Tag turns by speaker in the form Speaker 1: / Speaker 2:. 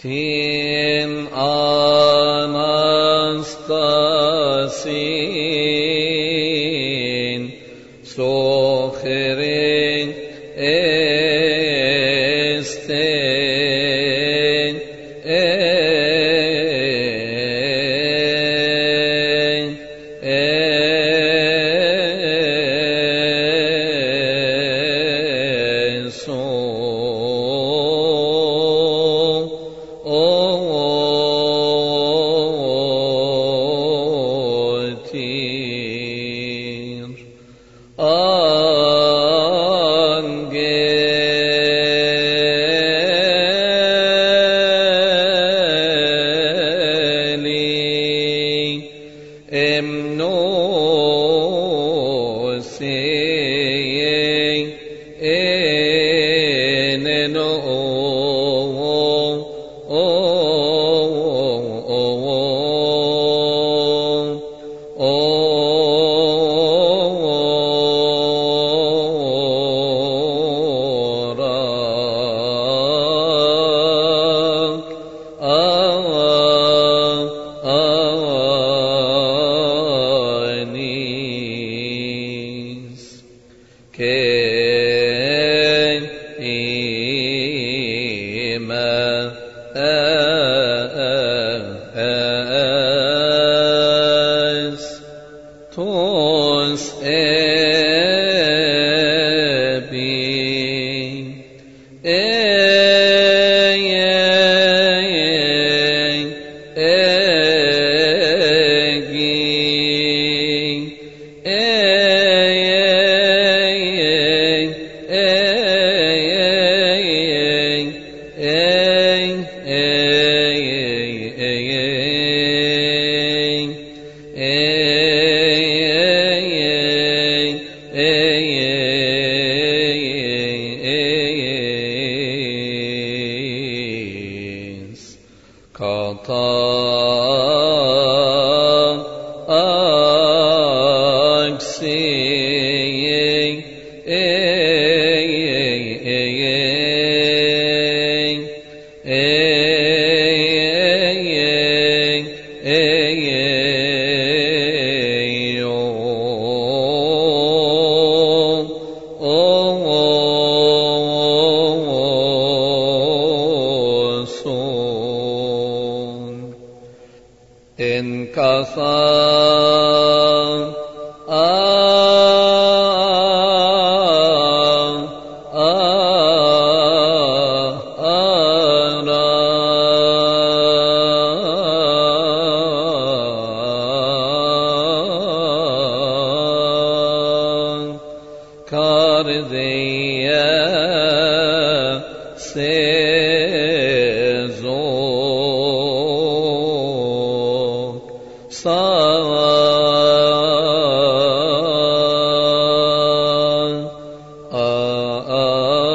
Speaker 1: Tin Anastasin Socherin Esten En Eso 对。يتيما آه آه آه آه Kata انكسر arz-i se Oh.